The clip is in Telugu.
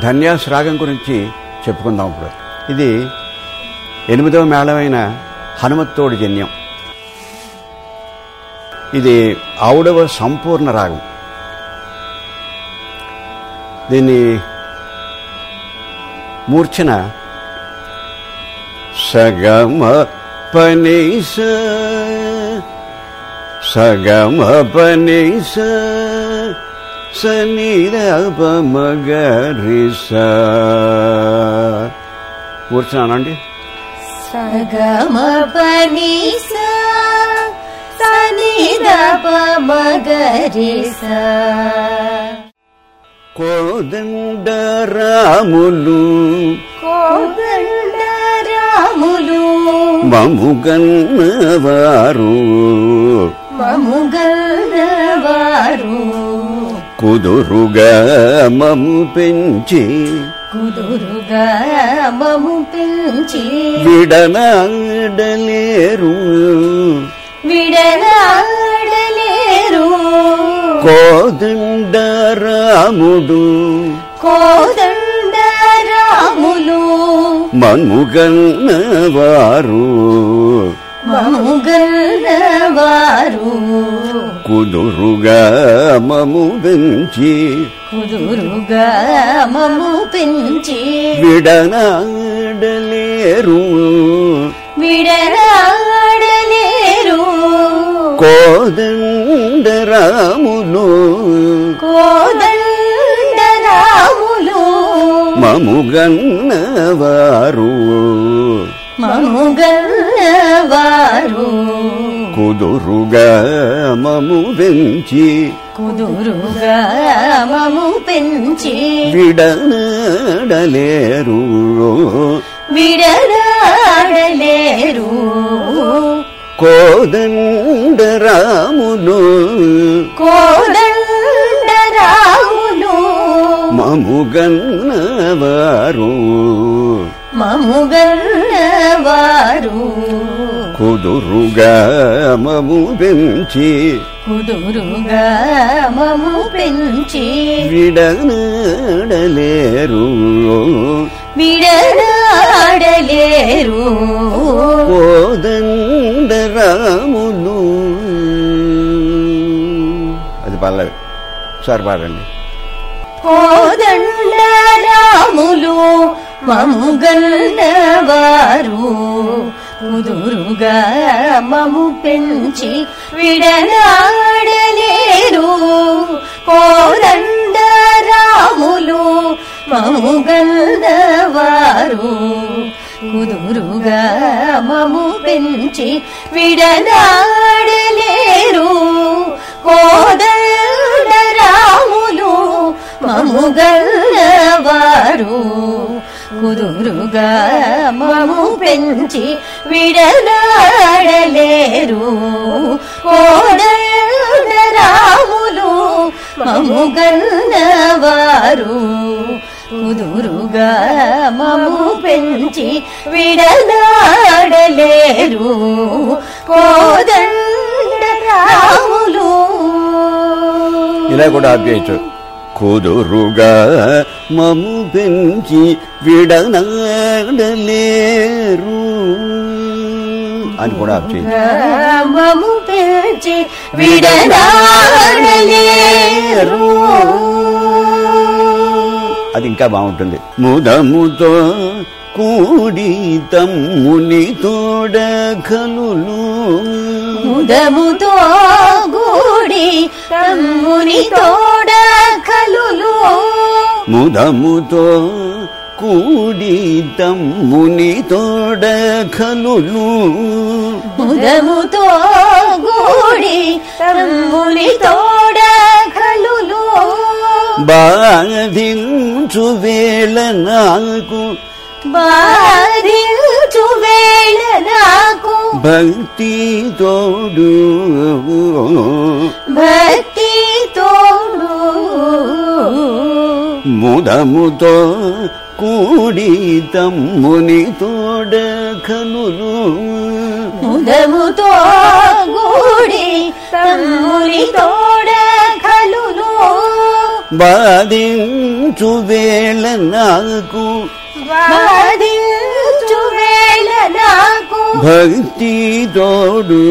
ధన్యాస్ రాగం గురించి చెప్పుకుందాం ఇప్పుడు. ఇది ఎనిమిదవ మేళమైన హనుమత్తోడి జన్యం. ఇది ఆవుడవ సంపూర్ణ రాగం. దీన్ని మూర్ఛన సగమ పనిస సగమ పనిస సనిరప మగరిస కూర్చున్నానండి సగమ పని సనిదప మగరిస కోదండ రాములు కోదండ రాములు మముగన్నవారు. మముగన్నవారు. కుదురుగా మము పెంచి కుదురుగా మము పెంచి విడనాడలేరు. విడనాడలేరు. కోదండ రాముడు కోదండ రాములు మముగన్నవారు కుదురుగా మము పెంచి కుదురుగా మము పెంచి విడనాడలేరు. విడనాడలేరు. కోదండ రాములు కోదండ రాములు మముగన్నవారు మముగన్నవారు కుదురుగా మము పెంచి కుదురుగా మము పెంచి విడనాడలేరు. విడనాడలేరు. కోదండ రాములు కోదండ మముగన్నవారు. మముగన్నవారు. కుదురుగా మము పెంచి కుదురుగా మము పెంచి విడనాడలేరు. విడనాడలేరు. కోదండ రాములు అది పల్లవి సార్ పాడండి. మముగన్నవారు కుదురుగా మము పెంచి విడనాడలేరు. కోరండ రాములు మముగన్నవారు కుదురుగా మము పెంచి విడనాడలేరు. కోదండ రాములు మముగన్నవారు కుదురుగా మము పెంచి విడనాడలేరు. రాములు మము గన్నవారు కుదురుగా మము పెంచి విడనాడలేరు. కోదండ రాములు. ఇలా కూడా ఆపేయచ్చు కుదురుగా మము పెంచి విడనాడలేరు అని కూడా మము పెంచి విడనాడలేరు అది ఇంకా బాగుంటుంది. ముదముతో కూడి తమ్ముని తోడ కలులు ముదముతో గూడి తమ్ముని కలులు ముదముతో కూడి తమ్ముని తోడ కలులు ముదముతో గూడి తమ్ముని తోడ కలులు బాధించు వేళ నాకు. బాధించు వేళ నాకు. భక్తి తోడు భక్తి ముదముతో కూడి తమ్ముని తోడ కనులు ముదముతో గూడి తమ్ముని తోడ కలులు బాధించు వేళ నాకు. బాధించు వేళ నాకు. భక్తి తోడు